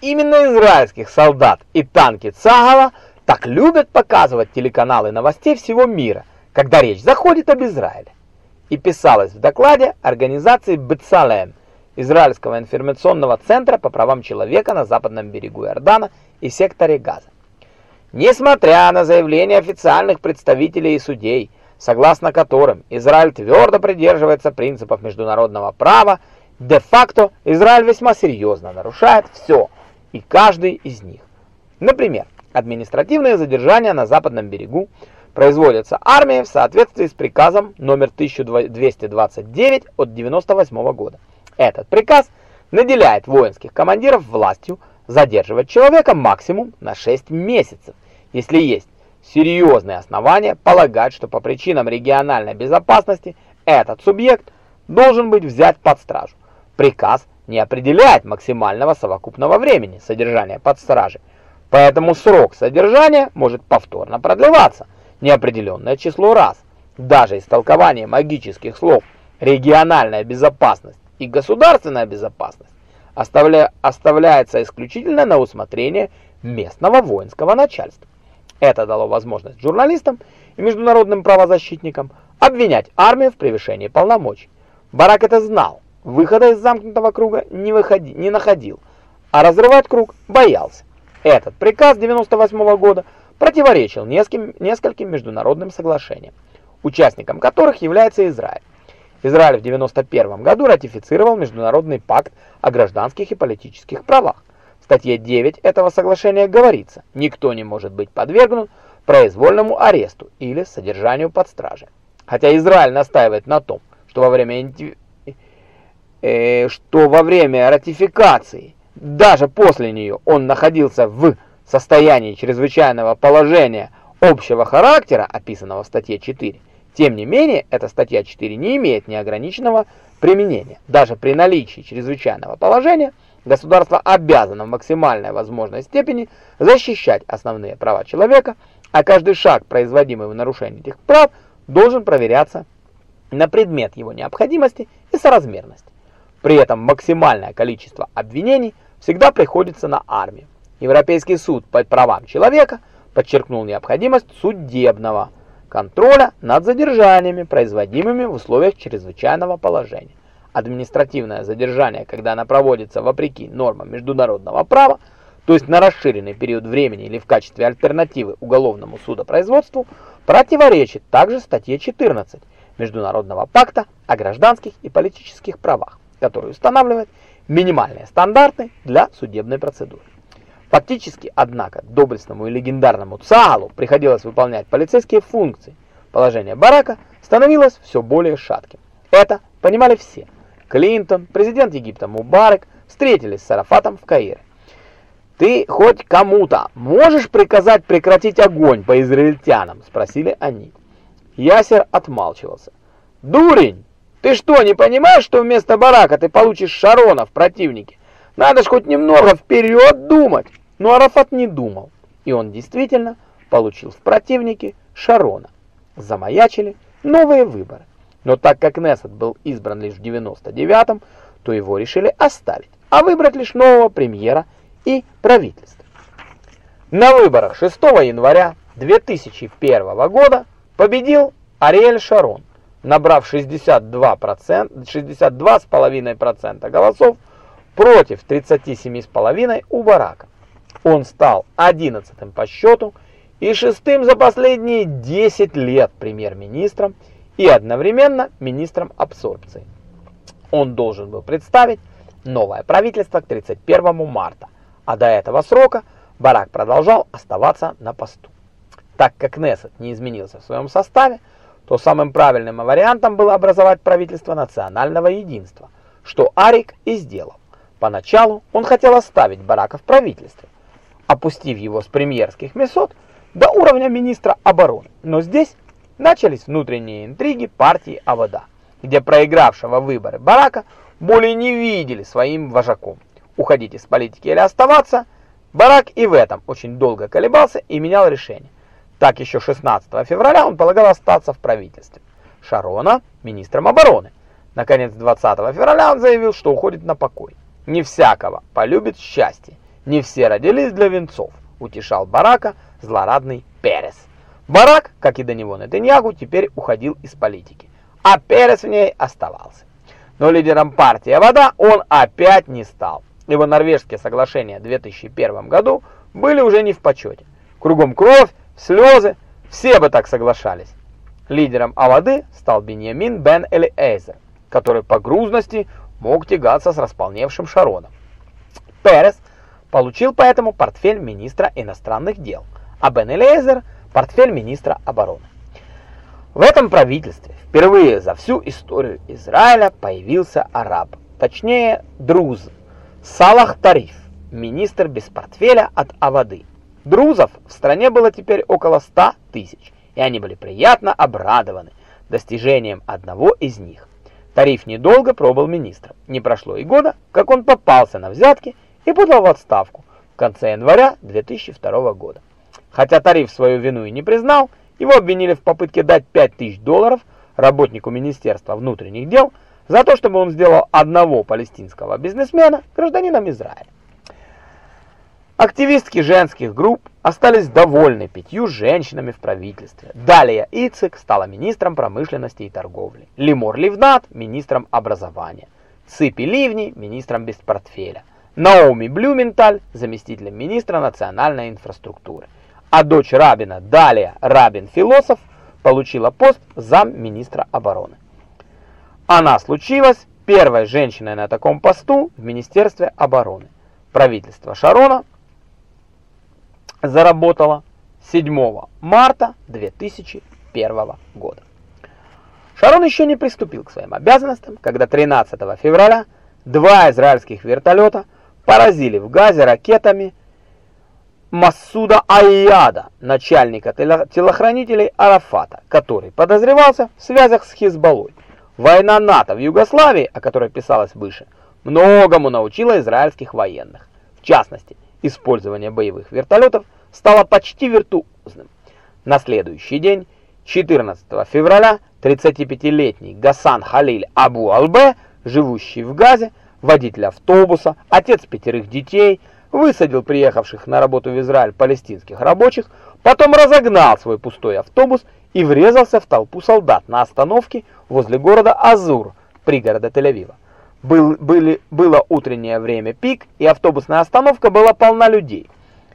именно израильских солдат и танки Цагала так любят показывать телеканалы новостей всего мира, когда речь заходит об Израиле. И писалось в докладе организации Бецалем, Израильского информационного центра по правам человека на западном берегу Иордана и секторе Газа. Несмотря на заявления официальных представителей и судей, согласно которым Израиль твердо придерживается принципов международного права, де-факто Израиль весьма серьезно нарушает все и каждый из них. Например, административные задержания на западном берегу производятся армией в соответствии с приказом номер 1229 от 98 года. Этот приказ наделяет воинских командиров властью задерживать человека максимум на 6 месяцев, если есть серьезные основания полагать, что по причинам региональной безопасности этот субъект должен быть взят под стражу. Приказ не определяет максимального совокупного времени содержания под стражей, поэтому срок содержания может повторно продлеваться неопределенное число раз. Даже истолкование магических слов «региональная безопасность» и «государственная безопасность» оставля... оставляется исключительно на усмотрение местного воинского начальства. Это дало возможность журналистам и международным правозащитникам обвинять армию в превышении полномочий. Барак это знал, выхода из замкнутого круга не, выходи, не находил, а разрывать круг боялся. Этот приказ 98 -го года противоречил нескольким, нескольким международным соглашениям, участником которых является Израиль. Израиль в 91 году ратифицировал Международный пакт о гражданских и политических правах статье 9 этого соглашения говорится, никто не может быть подвергнут произвольному аресту или содержанию под стражей. Хотя Израиль настаивает на том, что во время что во время ратификации, даже после нее, он находился в состоянии чрезвычайного положения общего характера, описанного в статье 4. Тем не менее, эта статья 4 не имеет неограниченного применения. Даже при наличии чрезвычайного положения – Государство обязано в максимальной возможной степени защищать основные права человека, а каждый шаг, производимый в нарушении этих прав, должен проверяться на предмет его необходимости и соразмерности. При этом максимальное количество обвинений всегда приходится на армию. Европейский суд по правам человека подчеркнул необходимость судебного контроля над задержаниями, производимыми в условиях чрезвычайного положения административное задержание, когда оно проводится вопреки нормам международного права, то есть на расширенный период времени или в качестве альтернативы уголовному судопроизводству, противоречит также статье 14 Международного пакта о гражданских и политических правах, который устанавливает минимальные стандарты для судебной процедуры. Фактически, однако, доблестному и легендарному ЦААЛу приходилось выполнять полицейские функции. Положение Барака становилось все более шатким. Это понимали все – Клинтон, президент Египта Мубарак встретились с Арафатом в Каире. «Ты хоть кому-то можешь приказать прекратить огонь по израильтянам?» – спросили они. Ясер отмалчивался. «Дурень! Ты что, не понимаешь, что вместо барака ты получишь Шарона в противнике? Надо ж хоть немного вперед думать!» Но Арафат не думал, и он действительно получил в противнике Шарона. Замаячили новые выборы. Но так как Нессет был избран лишь в 99-м, то его решили оставить, а выбрать лишь нового премьера и правительства. На выборах 6 января 2001 года победил Ариэль Шарон, набрав 62%, 62,5% голосов против 37,5% у Барака. Он стал 11-м по счету и шестым за последние 10 лет премьер-министром и одновременно министром абсорбции. Он должен был представить новое правительство к 31 марта, а до этого срока Барак продолжал оставаться на посту. Так как Кнессет не изменился в своем составе, то самым правильным вариантом было образовать правительство национального единства, что Арик и сделал. Поначалу он хотел оставить Барака в правительстве, опустив его с премьерских месот до уровня министра обороны, но здесь начались внутренние интриги партии Авода, где проигравшего выборы Барака более не видели своим вожаком. Уходить из политики или оставаться, Барак и в этом очень долго колебался и менял решение. Так еще 16 февраля он полагал остаться в правительстве. Шарона министром обороны. Наконец 20 февраля он заявил, что уходит на покой. Не всякого полюбит счастье. Не все родились для венцов, утешал Барака злорадный Перес. Барак, как и до него Нетаньягу, теперь уходил из политики, а Перес в ней оставался. Но лидером партии Авода он опять не стал. Его норвежские соглашения в 2001 году были уже не в почете. Кругом кровь, слезы, все бы так соглашались. Лидером Авады стал Беньямин бен Элиэзер, который по грузности мог тягаться с располневшим Шароном. Перес получил поэтому портфель министра иностранных дел, а Бен Элиэзер – портфель министра обороны. В этом правительстве впервые за всю историю Израиля появился араб, точнее друз, Салах Тариф, министр без портфеля от Авады. Друзов в стране было теперь около 100 тысяч, и они были приятно обрадованы достижением одного из них. Тариф недолго пробыл министром. Не прошло и года, как он попался на взятки и подал в отставку в конце января 2002 года. Хотя Тариф свою вину и не признал, его обвинили в попытке дать 5000 долларов работнику Министерства внутренних дел за то, чтобы он сделал одного палестинского бизнесмена гражданином Израиля. Активистки женских групп остались довольны пятью женщинами в правительстве. Далее Ицик стала министром промышленности и торговли. Лимор Ливнат – министром образования. Ципи Ливни – министром без портфеля. Наоми Блюменталь – заместителем министра национальной инфраструктуры. А дочь Рабина, Далия Рабин-философ, получила пост замминистра обороны. Она случилась первой женщиной на таком посту в Министерстве обороны. Правительство Шарона заработала 7 марта 2001 года. Шарон еще не приступил к своим обязанностям, когда 13 февраля два израильских вертолета поразили в Газе ракетами Масуда Айяда, начальника телохранителей Арафата, который подозревался в связях с Хизбаллой. Война НАТО в Югославии, о которой писалось выше, многому научила израильских военных. В частности, использование боевых вертолетов стало почти виртуозным. На следующий день, 14 февраля, 35-летний Гасан Халиль Абу Албе, живущий в Газе, водитель автобуса, отец пятерых детей, высадил приехавших на работу в Израиль палестинских рабочих, потом разогнал свой пустой автобус и врезался в толпу солдат на остановке возле города Азур, пригорода Тель-Авива. Был, были, было утреннее время пик, и автобусная остановка была полна людей.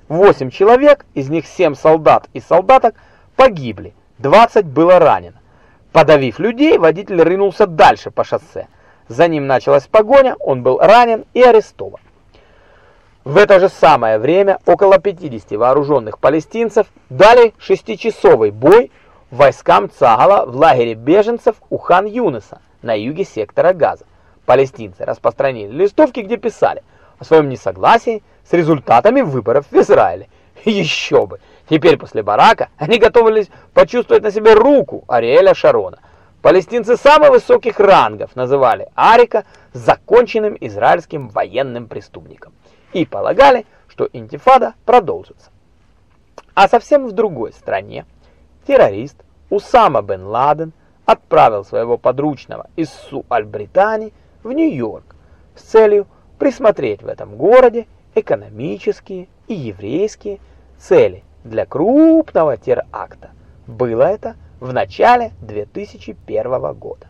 Восемь человек, из них семь солдат и солдаток, погибли, 20 было ранено. Подавив людей, водитель рынулся дальше по шоссе. За ним началась погоня, он был ранен и арестован. В это же самое время около 50 вооруженных палестинцев дали шестичасовый бой войскам Цагала в лагере беженцев у Хан-Юнеса на юге сектора Газа. Палестинцы распространили листовки, где писали о своем несогласии с результатами выборов в Израиле. Еще бы! Теперь после Барака они готовились почувствовать на себе руку Ариэля Шарона. Палестинцы самых высоких рангов называли Арика законченным израильским военным преступником и полагали, что интифада продолжится. А совсем в другой стране террорист Усама бен Ладен отправил своего подручного Иссу Аль-Британи в Нью-Йорк с целью присмотреть в этом городе экономические и еврейские цели для крупного теракта. Было это в начале 2001 года.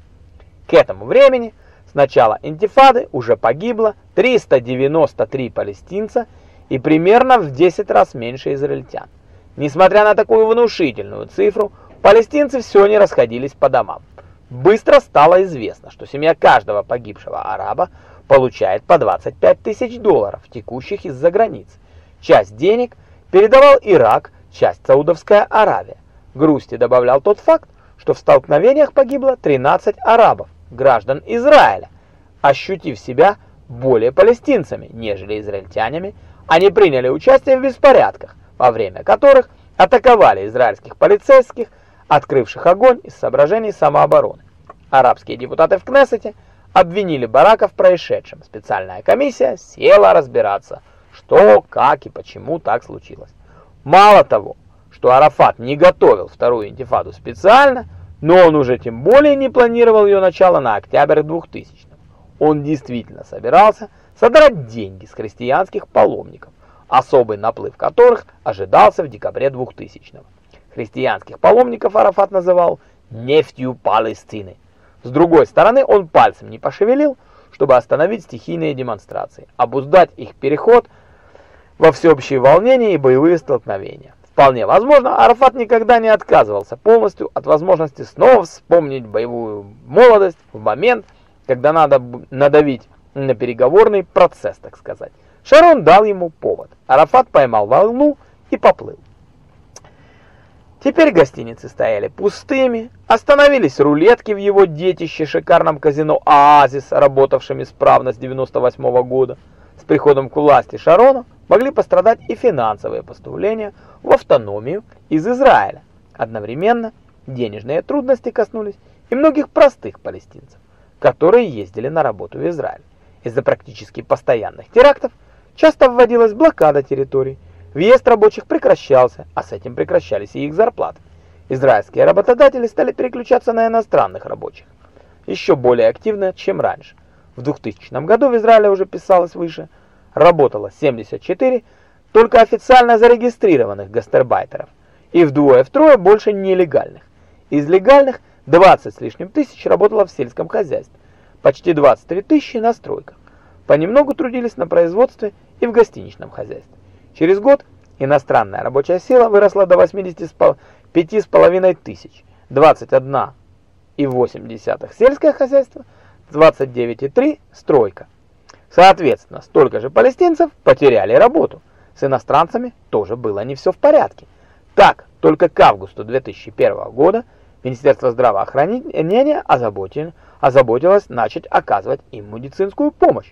К этому времени с начала интифады уже погибло 393 палестинца и примерно в 10 раз меньше израильтян. Несмотря на такую внушительную цифру, палестинцы все не расходились по домам. Быстро стало известно, что семья каждого погибшего араба получает по 25 тысяч долларов, текущих из-за границы. Часть денег передавал Ирак, часть Саудовская Аравия. Грусти добавлял тот факт, что в столкновениях погибло 13 арабов, граждан Израиля. Ощутив себя более палестинцами, нежели израильтянами, они приняли участие в беспорядках, во время которых атаковали израильских полицейских, открывших огонь из соображений самообороны. Арабские депутаты в Кнессете обвинили Барака в происшедшем. Специальная комиссия села разбираться, что, как и почему так случилось. Мало того, что Арафат не готовил вторую интифаду специально, но он уже тем более не планировал ее начало на октябрь 2000 -го. Он действительно собирался содрать деньги с христианских паломников, особый наплыв которых ожидался в декабре 2000-го. Христианских паломников Арафат называл «нефтью Палестины». С другой стороны, он пальцем не пошевелил, чтобы остановить стихийные демонстрации, обуздать их переход во всеобщее волнение и боевые столкновения. Вполне возможно, Арафат никогда не отказывался полностью от возможности снова вспомнить боевую молодость в момент, когда надо надавить на переговорный процесс, так сказать. Шарон дал ему повод. Арафат поймал волну и поплыл. Теперь гостиницы стояли пустыми, остановились рулетки в его детище, шикарном казино «Оазис», работавшем исправно с 98 -го года. С приходом к власти Шарона могли пострадать и финансовые поступления в автономию из Израиля. Одновременно денежные трудности коснулись и многих простых палестинцев, которые ездили на работу в Израиль. Из-за практически постоянных терактов часто вводилась блокада территорий, Въезд рабочих прекращался, а с этим прекращались и их зарплаты. Израильские работодатели стали переключаться на иностранных рабочих, еще более активно, чем раньше. В 2000 году в Израиле уже писалось выше, работало 74 только официально зарегистрированных гастарбайтеров и вдвое-втрое больше нелегальных. Из легальных 20 с лишним тысяч работало в сельском хозяйстве, почти 23 тысячи на стройках. Понемногу трудились на производстве и в гостиничном хозяйстве. Через год иностранная рабочая сила выросла до 85,5 тысяч, 21,8 сельское хозяйство, 29,3 стройка. Соответственно, столько же палестинцев потеряли работу. С иностранцами тоже было не все в порядке. Так, только к августу 2001 года Министерство здравоохранения озаботилось, озаботилось начать оказывать им медицинскую помощь.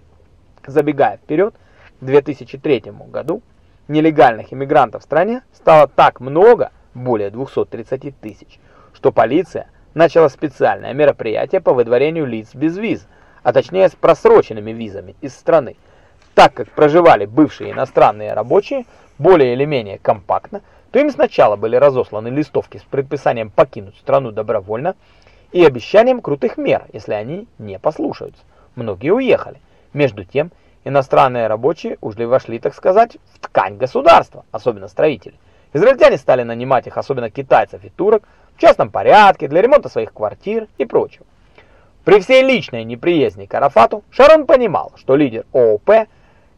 Забегая вперед, в 2003 году нелегальных иммигрантов в стране стало так много, более 230 тысяч, что полиция начала специальное мероприятие по выдворению лиц без виз, а точнее с просроченными визами из страны. Так как проживали бывшие иностранные рабочие более или менее компактно, то им сначала были разосланы листовки с предписанием покинуть страну добровольно и обещанием крутых мер, если они не послушаются. Многие уехали. Между тем, Иностранные рабочие уже вошли, так сказать, в ткань государства, особенно строители. Израильтяне стали нанимать их, особенно китайцев и турок, в частном порядке, для ремонта своих квартир и прочего. При всей личной неприязни к Арафату, Шарон понимал, что лидер ООП,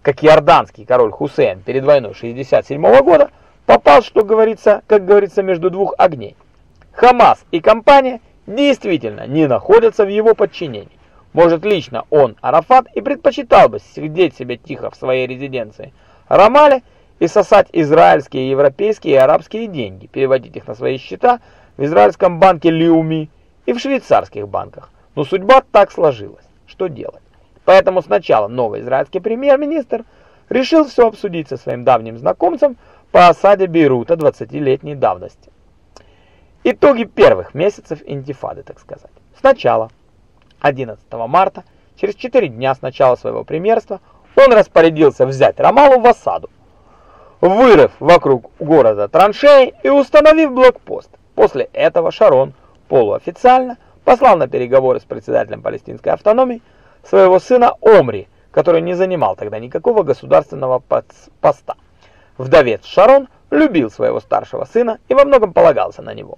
как иорданский король Хусейн перед войной 67 -го года, попал, что говорится, как говорится, между двух огней. Хамас и компания действительно не находятся в его подчинении. Может, лично он, Арафат, и предпочитал бы сидеть себе тихо в своей резиденции Рамале и сосать израильские, европейские и арабские деньги, переводить их на свои счета в израильском банке Лиуми и в швейцарских банках. Но судьба так сложилась. Что делать? Поэтому сначала новый израильский премьер-министр решил все обсудить со своим давним знакомцем по осаде Бейрута 20-летней давности. Итоги первых месяцев интифады, так сказать. Сначала 11 марта, через 4 дня с начала своего премьерства, он распорядился взять Рамалу в осаду, вырыв вокруг города траншеи и установив блокпост. После этого Шарон полуофициально послал на переговоры с председателем палестинской автономии своего сына Омри, который не занимал тогда никакого государственного поста. Вдовец Шарон любил своего старшего сына и во многом полагался на него.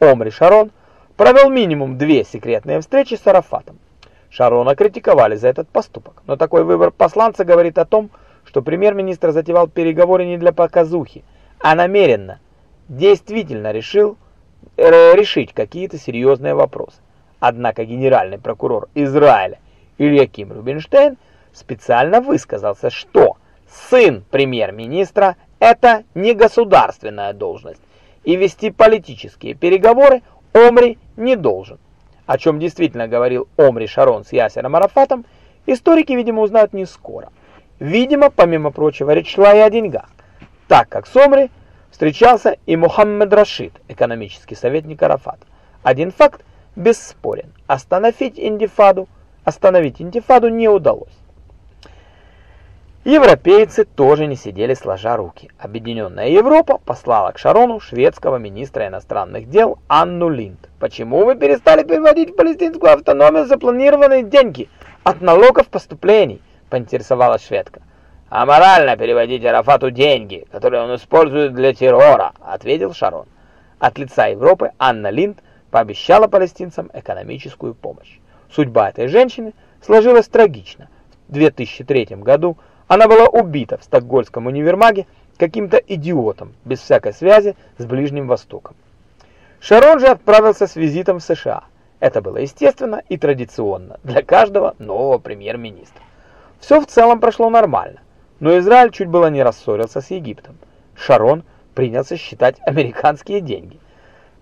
Омри Шарон – провел минимум две секретные встречи с Арафатом. Шарона критиковали за этот поступок, но такой выбор посланца говорит о том, что премьер-министр затевал переговоры не для показухи, а намеренно, действительно решил э, решить какие-то серьезные вопросы. Однако генеральный прокурор Израиля Ильяким Рубинштейн специально высказался, что сын премьер-министра – это не государственная должность, и вести политические переговоры Омри не должен. О чем действительно говорил Омри Шарон с Ясером Арафатом, историки, видимо, узнают не скоро. Видимо, помимо прочего, речь шла и о деньгах, так как с Омри встречался и Мухаммед Рашид, экономический советник Арафата. Один факт бесспорен. Остановить индифаду, остановить интифаду не удалось. Европейцы тоже не сидели сложа руки. Объединенная Европа послала к Шарону шведского министра иностранных дел Анну Линд. Почему вы перестали переводить в палестинскую автономию запланированные деньги от налогов поступлений? Поинтересовалась шведка. «Аморально переводить Арафату деньги, которые он использует для террора», — ответил Шарон. От лица Европы Анна Линд пообещала палестинцам экономическую помощь. Судьба этой женщины сложилась трагично. В 2003 году она была убита в Стокгольмском универмаге каким-то идиотом, без всякой связи с Ближним Востоком. Шарон же отправился с визитом в США. Это было естественно и традиционно для каждого нового премьер-министра. Все в целом прошло нормально, но Израиль чуть было не рассорился с Египтом. Шарон принялся считать американские деньги.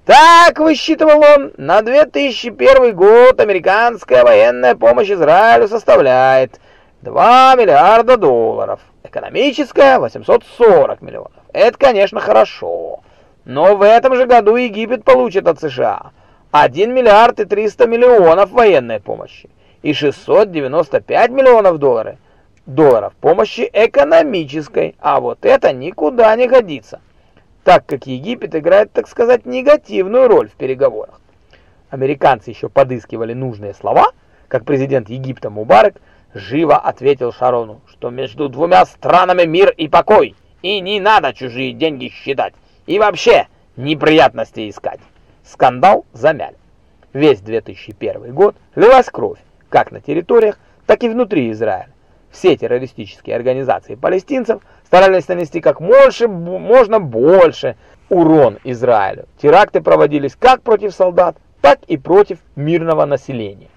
Так, высчитывал он, на 2001 год американская военная помощь Израилю составляет 2 миллиарда долларов, экономическая 840 миллионов. Это, конечно, хорошо. Но в этом же году Египет получит от США 1 миллиард и 300 миллионов военной помощи и 695 миллионов долларов, долларов помощи экономической, а вот это никуда не годится, так как Египет играет, так сказать, негативную роль в переговорах. Американцы еще подыскивали нужные слова, как президент Египта Мубарак живо ответил Шарону, что между двумя странами мир и покой, и не надо чужие деньги считать. И вообще, неприятности искать. Скандал замяли. Весь 2001 год лилась кровь, как на территориях, так и внутри Израиля. Все террористические организации палестинцев старались нанести как больше, можно больше урон Израилю. Теракты проводились как против солдат, так и против мирного населения.